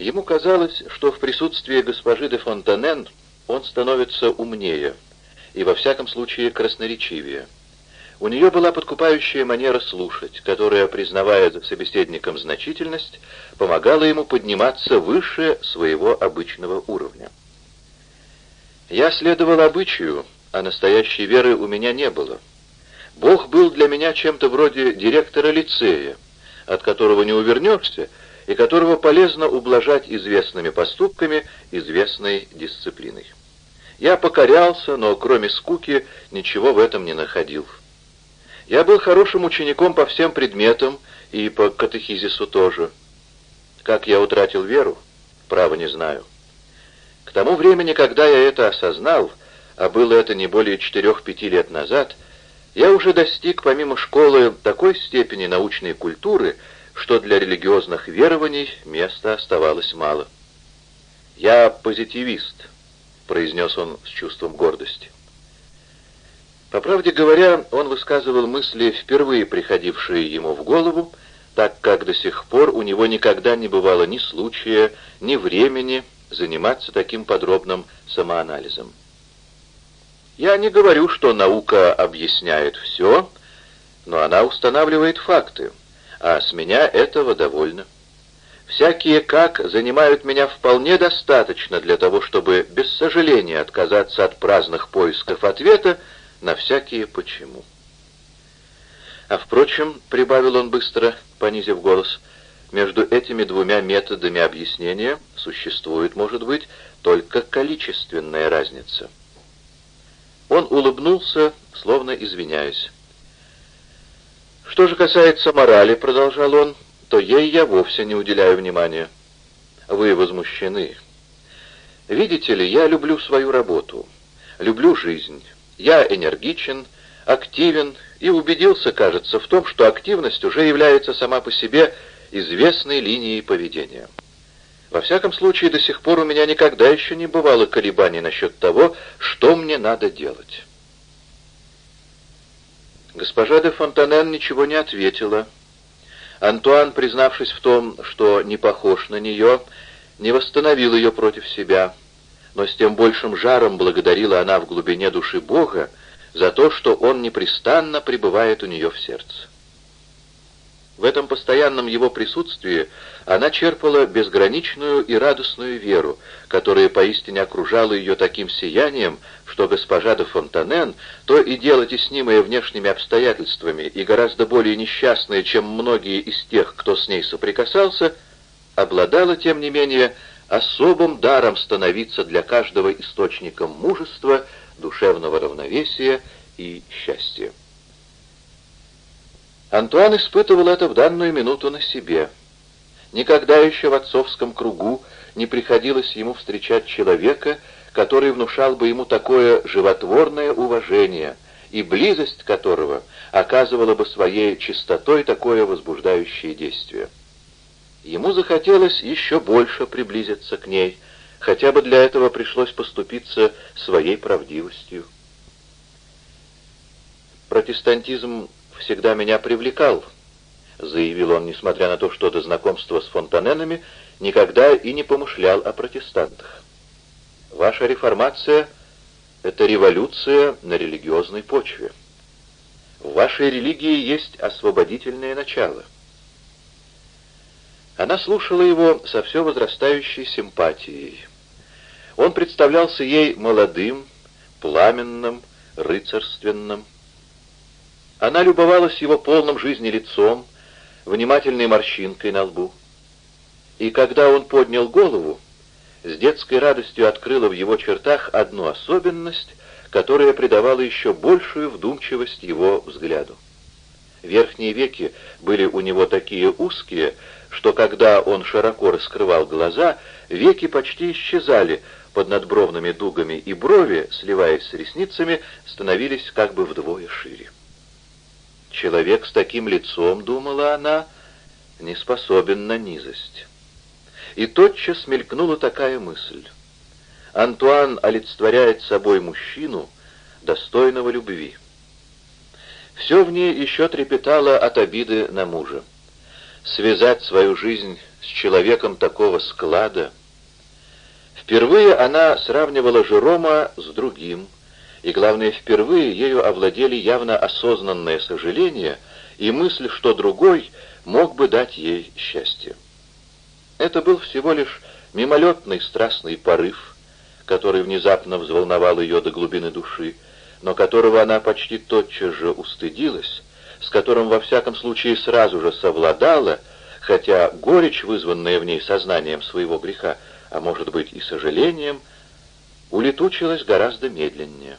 Ему казалось, что в присутствии госпожи де Фонтанен он становится умнее и, во всяком случае, красноречивее. У нее была подкупающая манера слушать, которая, признавая за собеседником значительность, помогала ему подниматься выше своего обычного уровня. Я следовал обычаю, а настоящей веры у меня не было. Бог был для меня чем-то вроде директора лицея, от которого не увернешься, и которого полезно ублажать известными поступками, известной дисциплиной. Я покорялся, но кроме скуки ничего в этом не находил. Я был хорошим учеником по всем предметам и по катехизису тоже. Как я утратил веру, право не знаю. К тому времени, когда я это осознал, а было это не более четырех-пяти лет назад, я уже достиг, помимо школы, такой степени научной культуры, что для религиозных верований места оставалось мало. «Я позитивист», — произнес он с чувством гордости. По правде говоря, он высказывал мысли, впервые приходившие ему в голову, так как до сих пор у него никогда не бывало ни случая, ни времени заниматься таким подробным самоанализом. Я не говорю, что наука объясняет все, но она устанавливает факты, а с меня этого довольно. Всякие «как» занимают меня вполне достаточно для того, чтобы без сожаления отказаться от праздных поисков ответа на всякие «почему». А впрочем, — прибавил он быстро, понизив голос, — между этими двумя методами объяснения существует, может быть, только количественная разница. Он улыбнулся, словно извиняясь. «Что же касается морали, — продолжал он, — то ей я вовсе не уделяю внимания. Вы возмущены. Видите ли, я люблю свою работу, люблю жизнь». Я энергичен, активен и убедился, кажется, в том, что активность уже является сама по себе известной линией поведения. Во всяком случае, до сих пор у меня никогда еще не бывало колебаний насчет того, что мне надо делать. Госпожа де Фонтанен ничего не ответила. Антуан, признавшись в том, что не похож на нее, не восстановил ее против себя но с тем большим жаром благодарила она в глубине души Бога за то, что Он непрестанно пребывает у нее в сердце. В этом постоянном его присутствии она черпала безграничную и радостную веру, которая поистине окружала ее таким сиянием, что госпожа де Фонтанен, то и дело теснимая внешними обстоятельствами и гораздо более несчастная, чем многие из тех, кто с ней соприкасался, обладала, тем не менее, особым даром становиться для каждого источником мужества, душевного равновесия и счастья. Антуан испытывал это в данную минуту на себе. Никогда еще в отцовском кругу не приходилось ему встречать человека, который внушал бы ему такое животворное уважение, и близость которого оказывала бы своей чистотой такое возбуждающее действие. Ему захотелось еще больше приблизиться к ней, хотя бы для этого пришлось поступиться своей правдивостью. «Протестантизм всегда меня привлекал», — заявил он, несмотря на то, что до знакомства с фонтаненами никогда и не помышлял о протестантах. «Ваша реформация — это революция на религиозной почве. В вашей религии есть освободительное начало». Она слушала его со все возрастающей симпатией. Он представлялся ей молодым, пламенным, рыцарственным. Она любовалась его полным жизни лицом, внимательной морщинкой на лбу. И когда он поднял голову, с детской радостью открыла в его чертах одну особенность, которая придавала еще большую вдумчивость его взгляду. Верхние веки были у него такие узкие, что когда он широко раскрывал глаза, веки почти исчезали под надбровными дугами, и брови, сливаясь с ресницами, становились как бы вдвое шире. Человек с таким лицом, думала она, не способен на низость. И тотчас мелькнула такая мысль. Антуан олицетворяет собой мужчину, достойного любви. Все в ней еще трепетало от обиды на мужа связать свою жизнь с человеком такого склада. Впервые она сравнивала Жерома с другим, и, главное, впервые ею овладели явно осознанное сожаление и мысль, что другой мог бы дать ей счастье. Это был всего лишь мимолетный страстный порыв, который внезапно взволновал ее до глубины души, но которого она почти тотчас же устыдилась, с которым во всяком случае сразу же совладала, хотя горечь, вызванная в ней сознанием своего греха, а может быть и сожалением, улетучилась гораздо медленнее.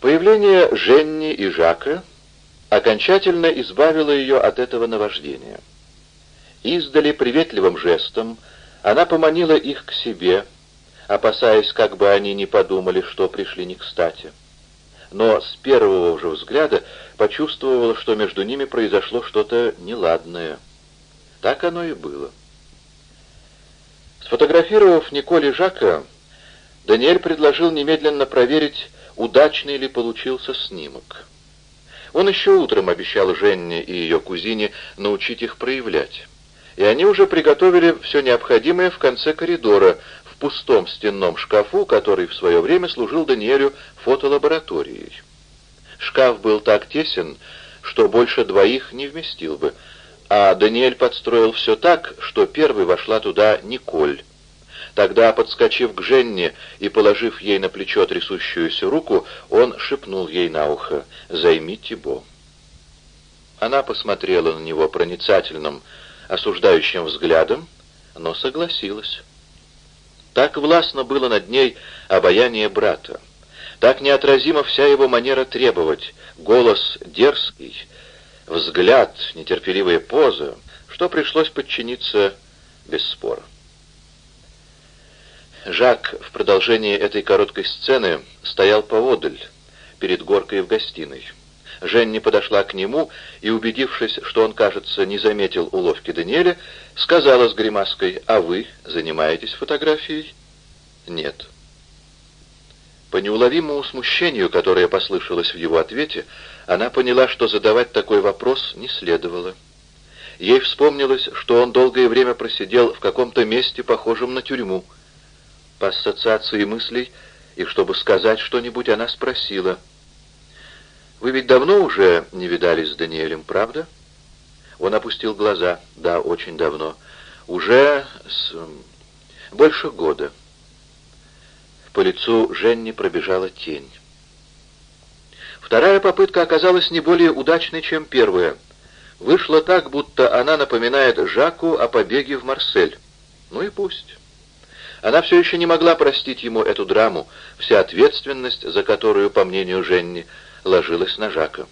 Появление Женни и Жака окончательно избавило ее от этого наваждения. Издали приветливым жестом она поманила их к себе, опасаясь, как бы они не подумали, что пришли не кстати. Но с первого же взгляда почувствовала, что между ними произошло что-то неладное. Так оно и было. Сфотографировав Николе Жака, Даниэль предложил немедленно проверить, удачный ли получился снимок. Он еще утром обещал Женне и ее кузине научить их проявлять. И они уже приготовили все необходимое в конце коридора, в пустом стенном шкафу, который в свое время служил Даниэлю фотолабораторией. Шкаф был так тесен, что больше двоих не вместил бы, а Даниэль подстроил все так, что первой вошла туда Николь. Тогда, подскочив к Женне и положив ей на плечо трясущуюся руку, он шепнул ей на ухо «Займи Тибо». Она посмотрела на него проницательным, осуждающим взглядом, но согласилась. Так властно было над ней обаяние брата. Так неотразима вся его манера требовать, голос дерзкий, взгляд, нетерпеливая поза, что пришлось подчиниться без спора. Жак в продолжении этой короткой сцены стоял поодаль, перед горкой в гостиной. Женни подошла к нему и, убедившись, что он, кажется, не заметил уловки Даниэля, сказала с гримаской, «А вы занимаетесь фотографией?» «Нет». По неуловимому смущению, которое послышалось в его ответе, она поняла, что задавать такой вопрос не следовало. Ей вспомнилось, что он долгое время просидел в каком-то месте, похожем на тюрьму, по ассоциации мыслей, и чтобы сказать что-нибудь, она спросила. «Вы ведь давно уже не видались с Даниэлем, правда?» Он опустил глаза. «Да, очень давно. Уже с... больше года». По лицу Женни пробежала тень. Вторая попытка оказалась не более удачной, чем первая. Вышло так, будто она напоминает Жаку о побеге в Марсель. Ну и пусть. Она все еще не могла простить ему эту драму, вся ответственность за которую, по мнению Женни, ложилась на Жака.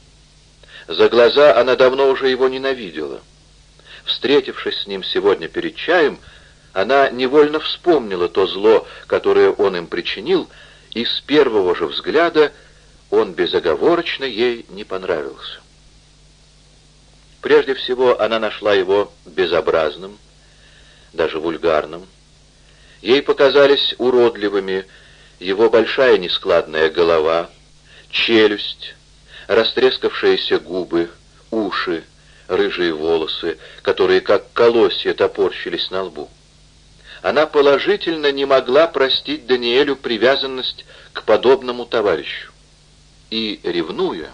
За глаза она давно уже его ненавидела. Встретившись с ним сегодня перед чаем, она невольно вспомнила то зло, которое он им причинил, и с первого же взгляда он безоговорочно ей не понравился. Прежде всего, она нашла его безобразным, даже вульгарным, Ей показались уродливыми его большая нескладная голова, челюсть, растрескавшиеся губы, уши, рыжие волосы, которые как колосья топорщились на лбу. Она положительно не могла простить Даниэлю привязанность к подобному товарищу. И, ревнуя,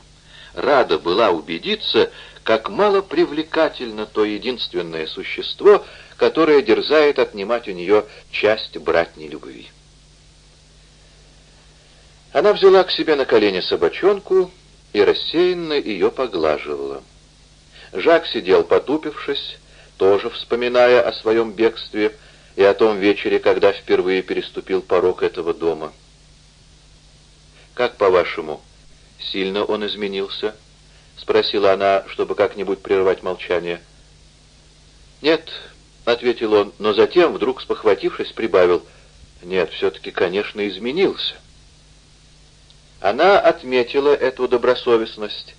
рада была убедиться, как мало привлекательно то единственное существо, которое дерзает отнимать у нее часть братней любви. Она взяла к себе на колени собачонку и рассеянно ее поглаживала. Жак сидел потупившись, тоже вспоминая о своем бегстве и о том вечере, когда впервые переступил порог этого дома. «Как, по-вашему, сильно он изменился?» — спросила она, чтобы как-нибудь прервать молчание. «Нет», — ответил он, но затем, вдруг спохватившись, прибавил, «Нет, все-таки, конечно, изменился». Она отметила эту добросовестность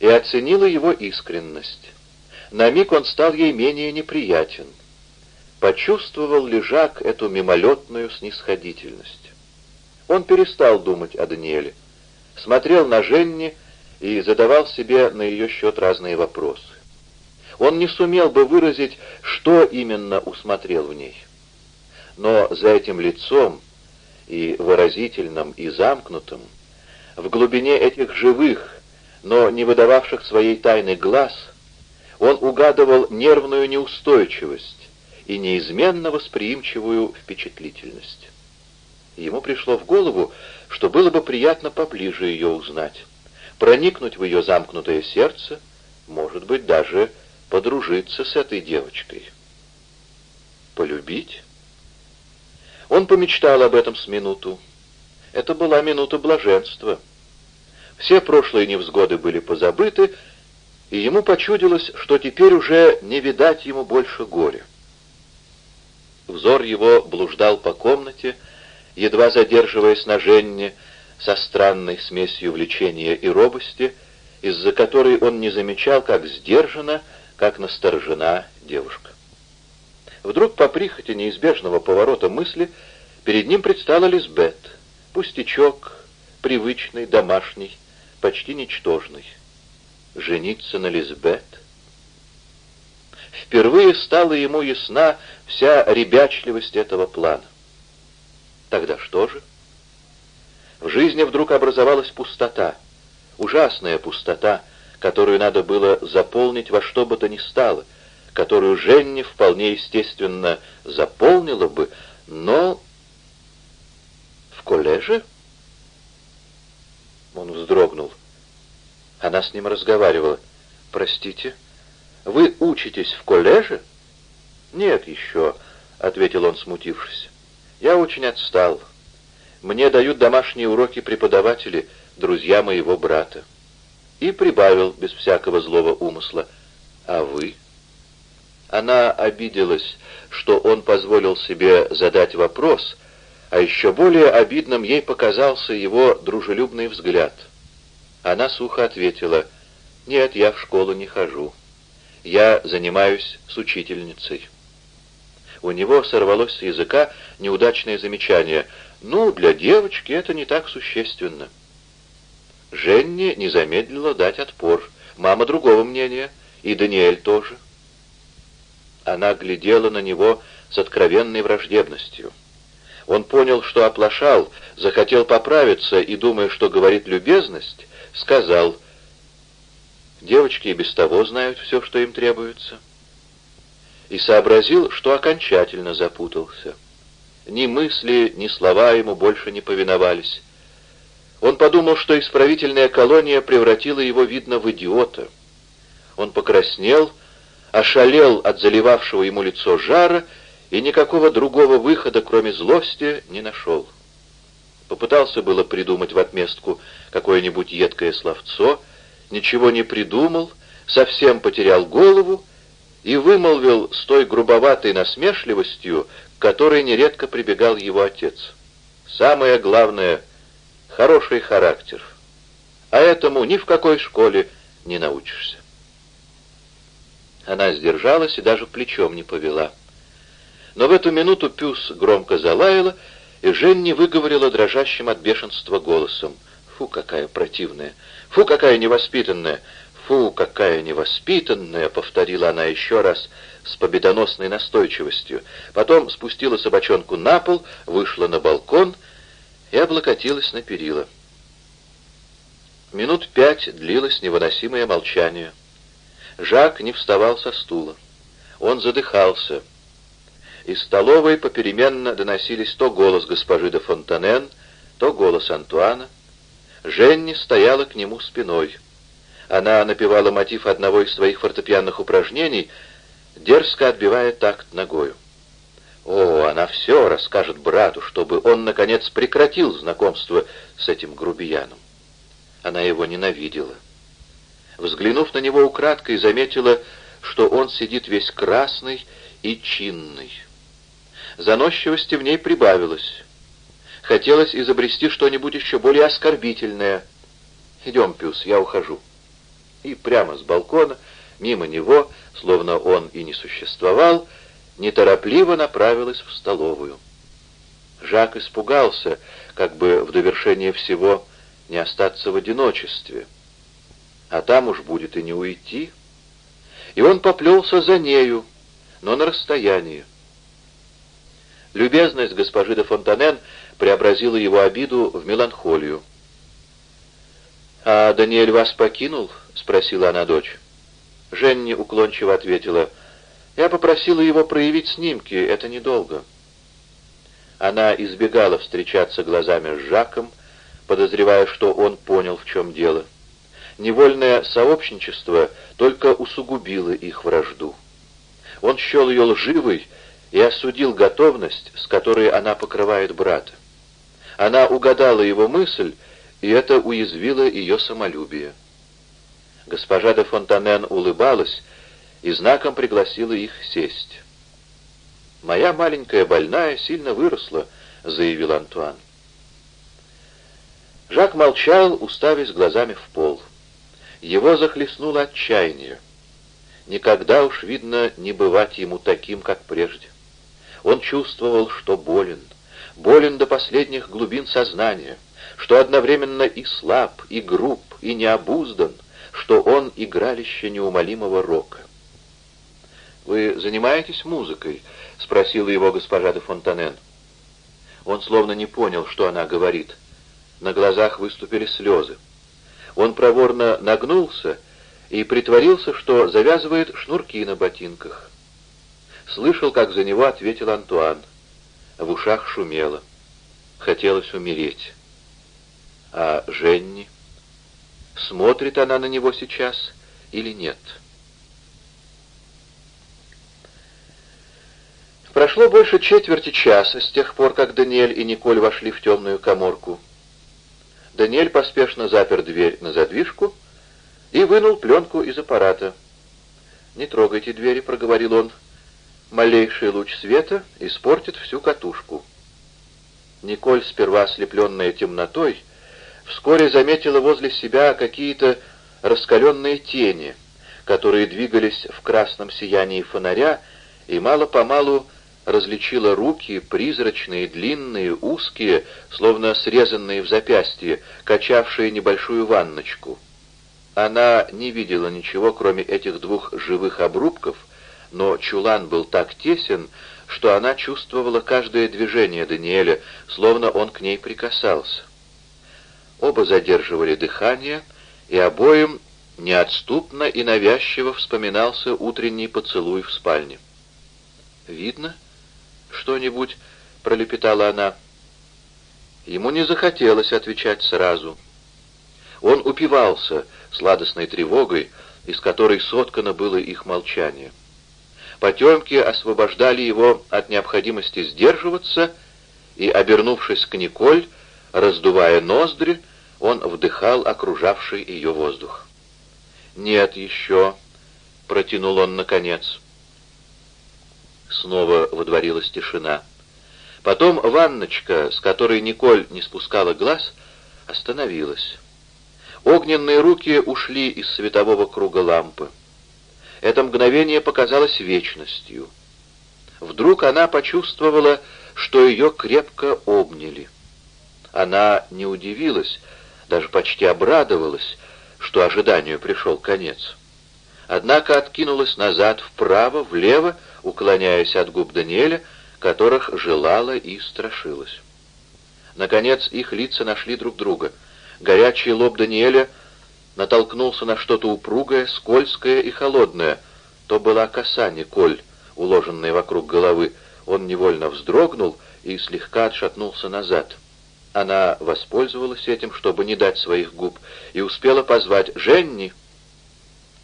и оценила его искренность. На миг он стал ей менее неприятен. Почувствовал ли Жак эту мимолетную снисходительность? Он перестал думать о Даниэле, смотрел на Женни и задавал себе на ее счет разные вопросы. он не сумел бы выразить, что именно усмотрел в ней. Но за этим лицом, и выразительным, и замкнутым, в глубине этих живых, но не выдававших своей тайны глаз, он угадывал нервную неустойчивость и неизменно восприимчивую впечатлительность. Ему пришло в голову, что было бы приятно поближе ее узнать, проникнуть в ее замкнутое сердце, может быть, даже подружиться с этой девочкой. Полюбить? Он помечтал об этом с минуту. Это была минута блаженства. Все прошлые невзгоды были позабыты, и ему почудилось, что теперь уже не видать ему больше горя. Взор его блуждал по комнате, едва задерживаясь на Женне со странной смесью влечения и робости, из-за которой он не замечал, как сдержана, как насторожена девушка. Вдруг по прихоти неизбежного поворота мысли перед ним предстала Лизбет, пустячок, привычный, домашний, почти ничтожный. Жениться на Лизбет? Впервые стала ему ясна вся ребячливость этого плана. Тогда что же? В жизни вдруг образовалась пустота, ужасная пустота, которую надо было заполнить во что бы то ни стало, которую Женни вполне естественно заполнила бы, но... В коллеже? Он вздрогнул. Она с ним разговаривала. «Простите, вы учитесь в коллеже?» «Нет еще», — ответил он, смутившись. «Я очень отстал. Мне дают домашние уроки преподаватели, друзья моего брата». И прибавил без всякого злого умысла. «А вы?» Она обиделась, что он позволил себе задать вопрос, а еще более обидным ей показался его дружелюбный взгляд. Она сухо ответила, «Нет, я в школу не хожу. Я занимаюсь с учительницей». У него сорвалось с языка неудачное замечание. «Ну, для девочки это не так существенно». Женни не замедлила дать отпор. Мама другого мнения, и Даниэль тоже. Она глядела на него с откровенной враждебностью. Он понял, что оплошал, захотел поправиться и, думая, что говорит любезность, сказал, «Девочки и без того знают все, что им требуется». И сообразил, что окончательно запутался. Ни мысли, ни слова ему больше не повиновались. Он подумал, что исправительная колония превратила его, видно, в идиота. Он покраснел, ошалел от заливавшего ему лицо жара и никакого другого выхода, кроме злости, не нашел. Попытался было придумать в отместку какое-нибудь едкое словцо, ничего не придумал, совсем потерял голову и вымолвил с той грубоватой насмешливостью, к которой нередко прибегал его отец. «Самое главное — хороший характер, а этому ни в какой школе не научишься». Она сдержалась и даже плечом не повела. Но в эту минуту Пюс громко залаяла, и Женни выговорила дрожащим от бешенства голосом. «Фу, какая противная! Фу, какая невоспитанная! Фу, какая невоспитанная!» — повторила она еще раз с победоносной настойчивостью. Потом спустила собачонку на пол, вышла на балкон и облокотилась на перила. Минут пять длилось невыносимое молчание. Жак не вставал со стула. Он задыхался. Из столовой попеременно доносились то голос госпожи де Фонтанен, то голос Антуана. Женни стояла к нему спиной. Она напевала мотив одного из своих фортепианных упражнений, дерзко отбивая такт ногою. О, она все расскажет брату, чтобы он, наконец, прекратил знакомство с этим грубияном. Она его ненавидела. Взглянув на него украдкой, заметила, что он сидит весь красный и чинный. Заносчивости в ней прибавилось. Хотелось изобрести что-нибудь еще более оскорбительное. «Идем, Пюс, я ухожу». И прямо с балкона, мимо него, словно он и не существовал, неторопливо направилась в столовую. Жак испугался, как бы в довершение всего не остаться в одиночестве — а там уж будет и не уйти. и он поплелся за нею, но на расстоянии. Любезность госпожи де Фонтанен преобразила его обиду в меланхолию. «А Даниэль вас покинул?» — спросила она дочь. Женни уклончиво ответила, «Я попросила его проявить снимки, это недолго». Она избегала встречаться глазами с Жаком, подозревая, что он понял, в чем дело. Невольное сообщничество только усугубило их вражду. Он счел ее лживой и осудил готовность, с которой она покрывает брата. Она угадала его мысль, и это уязвило ее самолюбие. Госпожа де Фонтанен улыбалась и знаком пригласила их сесть. «Моя маленькая больная сильно выросла», — заявил Антуан. Жак молчал, уставясь глазами в пол. Его захлестнуло отчаяние. Никогда уж, видно, не бывать ему таким, как прежде. Он чувствовал, что болен, болен до последних глубин сознания, что одновременно и слаб, и груб, и необуздан, что он игралище неумолимого рока. «Вы занимаетесь музыкой?» — спросила его госпожа де Фонтанен. Он словно не понял, что она говорит. На глазах выступили слезы. Он проворно нагнулся и притворился, что завязывает шнурки на ботинках. Слышал, как за него ответил Антуан. В ушах шумело. Хотелось умереть. А Женни? Смотрит она на него сейчас или нет? Прошло больше четверти часа с тех пор, как Даниэль и Николь вошли в темную коморку. Даниэль поспешно запер дверь на задвижку и вынул пленку из аппарата. «Не трогайте двери», — проговорил он. «Малейший луч света испортит всю катушку». Николь, сперва ослепленная темнотой, вскоре заметила возле себя какие-то раскаленные тени, которые двигались в красном сиянии фонаря и мало-помалу различила руки, призрачные, длинные, узкие, словно срезанные в запястье, качавшие небольшую ванночку. Она не видела ничего, кроме этих двух живых обрубков, но чулан был так тесен, что она чувствовала каждое движение Даниэля, словно он к ней прикасался. Оба задерживали дыхание, и обоим неотступно и навязчиво вспоминался утренний поцелуй в спальне. «Видно?» что-нибудь?» — пролепетала она. Ему не захотелось отвечать сразу. Он упивался сладостной тревогой, из которой соткано было их молчание. Потемки освобождали его от необходимости сдерживаться, и, обернувшись к Николь, раздувая ноздри, он вдыхал окружавший ее воздух. «Нет еще», — протянул он наконец, — Снова водворилась тишина. Потом ванночка, с которой Николь не спускала глаз, остановилась. Огненные руки ушли из светового круга лампы. Это мгновение показалось вечностью. Вдруг она почувствовала, что ее крепко обняли. Она не удивилась, даже почти обрадовалась, что ожиданию пришел конец. Однако откинулась назад, вправо, влево, уклоняясь от губ Даниэля, которых желала и страшилась. Наконец их лица нашли друг друга. Горячий лоб Даниэля натолкнулся на что-то упругое, скользкое и холодное. То была коса Николь, уложенная вокруг головы. Он невольно вздрогнул и слегка отшатнулся назад. Она воспользовалась этим, чтобы не дать своих губ, и успела позвать «Женни!».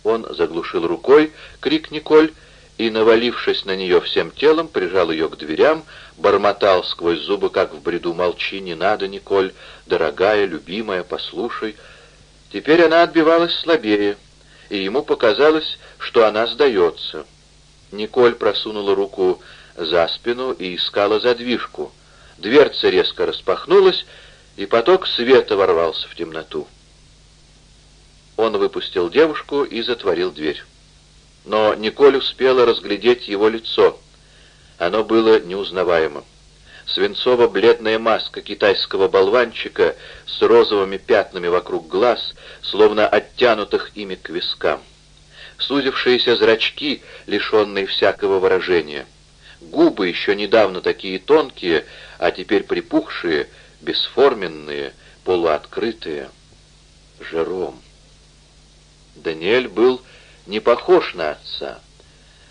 Он заглушил рукой крик Николь и, навалившись на нее всем телом, прижал ее к дверям, бормотал сквозь зубы, как в бреду, «Молчи, не надо, Николь, дорогая, любимая, послушай». Теперь она отбивалась слабее, и ему показалось, что она сдается. Николь просунула руку за спину и искала задвижку. Дверца резко распахнулась, и поток света ворвался в темноту. Он выпустил девушку и затворил дверь но Николь успела разглядеть его лицо. Оно было неузнаваемо. Свинцово-бледная маска китайского болванчика с розовыми пятнами вокруг глаз, словно оттянутых ими к вискам. сузившиеся зрачки, лишенные всякого выражения, губы еще недавно такие тонкие, а теперь припухшие, бесформенные, полуоткрытые. Жером. Даниэль был не похож на отца,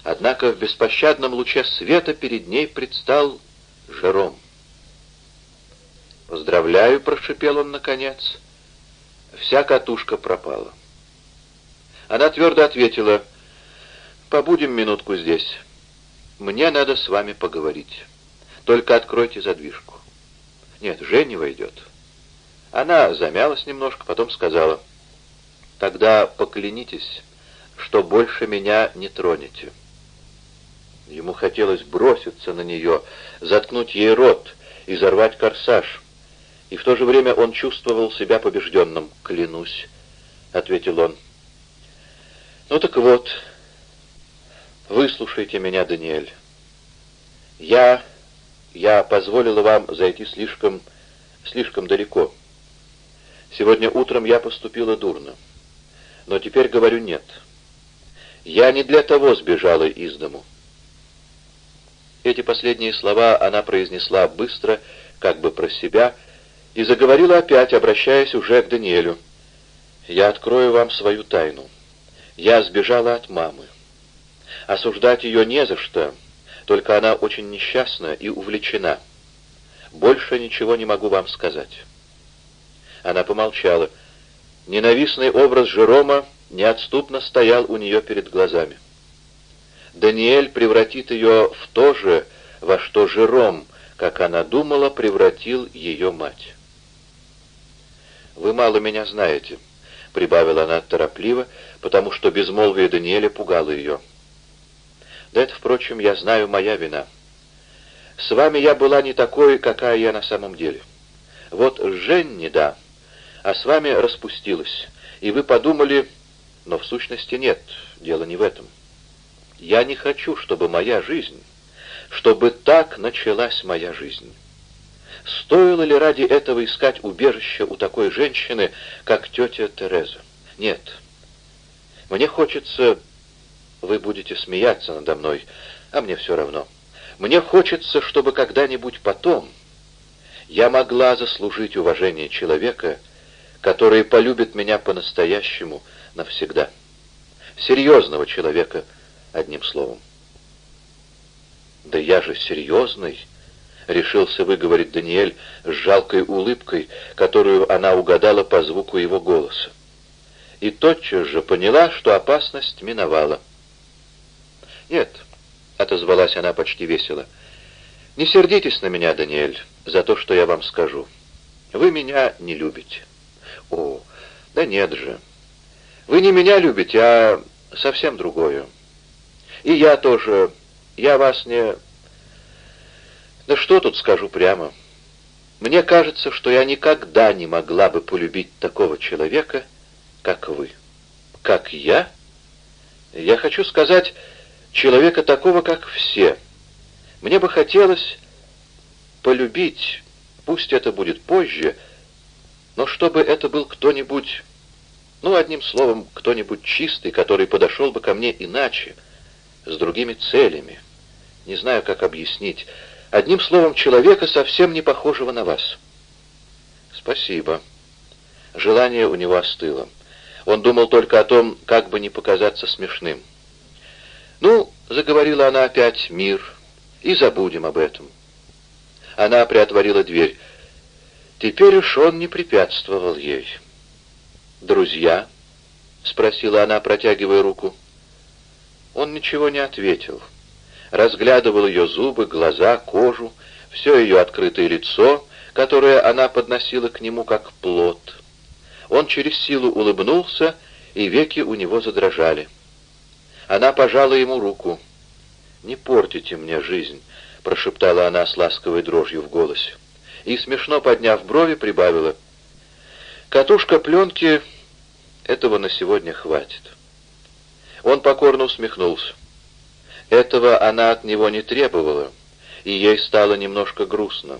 однако в беспощадном луче света перед ней предстал Жером. «Поздравляю», — прошипел он наконец. Вся катушка пропала. Она твердо ответила, «Побудем минутку здесь. Мне надо с вами поговорить. Только откройте задвижку». «Нет, Женя войдет». Она замялась немножко, потом сказала, «Тогда поклянитесь, что больше меня не тронете». Ему хотелось броситься на нее, заткнуть ей рот, и изорвать корсаж. И в то же время он чувствовал себя побежденным. «Клянусь», — ответил он. «Ну так вот, выслушайте меня, Даниэль. Я... я позволила вам зайти слишком... слишком далеко. Сегодня утром я поступила дурно. Но теперь говорю «нет». Я не для того сбежала из дому. Эти последние слова она произнесла быстро, как бы про себя, и заговорила опять, обращаясь уже к Даниэлю. «Я открою вам свою тайну. Я сбежала от мамы. Осуждать ее не за что, только она очень несчастна и увлечена. Больше ничего не могу вам сказать». Она помолчала. Ненавистный образ Жерома неотступно стоял у нее перед глазами. Даниэль превратит ее в то же, во что Жером, как она думала, превратил ее мать. «Вы мало меня знаете», — прибавила она торопливо, потому что безмолвие Даниэля пугало ее. «Да это, впрочем, я знаю, моя вина. С вами я была не такой, какая я на самом деле. Вот Женни, да, а с вами распустилась, и вы подумали, но в сущности нет, дело не в этом. Я не хочу, чтобы моя жизнь, чтобы так началась моя жизнь». Стоило ли ради этого искать убежище у такой женщины, как тетя Тереза? Нет. Мне хочется... Вы будете смеяться надо мной, а мне все равно. Мне хочется, чтобы когда-нибудь потом я могла заслужить уважение человека, который полюбит меня по-настоящему навсегда. Серьезного человека, одним словом. Да я же серьезный, — решился выговорить Даниэль с жалкой улыбкой, которую она угадала по звуку его голоса. И тотчас же поняла, что опасность миновала. «Нет», — отозвалась она почти весело, — «не сердитесь на меня, Даниэль, за то, что я вам скажу. Вы меня не любите». «О, да нет же. Вы не меня любите, а совсем другое. И я тоже. Я вас не...» Да что тут скажу прямо? Мне кажется, что я никогда не могла бы полюбить такого человека, как вы. Как я? Я хочу сказать, человека такого, как все. Мне бы хотелось полюбить, пусть это будет позже, но чтобы это был кто-нибудь, ну, одним словом, кто-нибудь чистый, который подошел бы ко мне иначе, с другими целями. Не знаю, как объяснить. Одним словом, человека, совсем не похожего на вас. Спасибо. Желание у него остыло. Он думал только о том, как бы не показаться смешным. «Ну, — заговорила она опять, — мир, и забудем об этом». Она приотворила дверь. Теперь уж он не препятствовал ей. «Друзья?» — спросила она, протягивая руку. Он ничего не ответил разглядывал ее зубы, глаза, кожу, все ее открытое лицо, которое она подносила к нему как плод. Он через силу улыбнулся, и веки у него задрожали. Она пожала ему руку. «Не портите мне жизнь», — прошептала она с ласковой дрожью в голосе. И, смешно подняв брови, прибавила. «Катушка пленки, этого на сегодня хватит». Он покорно усмехнулся. Этого она от него не требовала, и ей стало немножко грустно.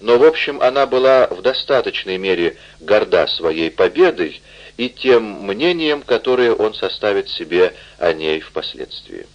но в общем она была в достаточной мере горда своей победой и тем мнением, которое он составит себе о ней впоследствии.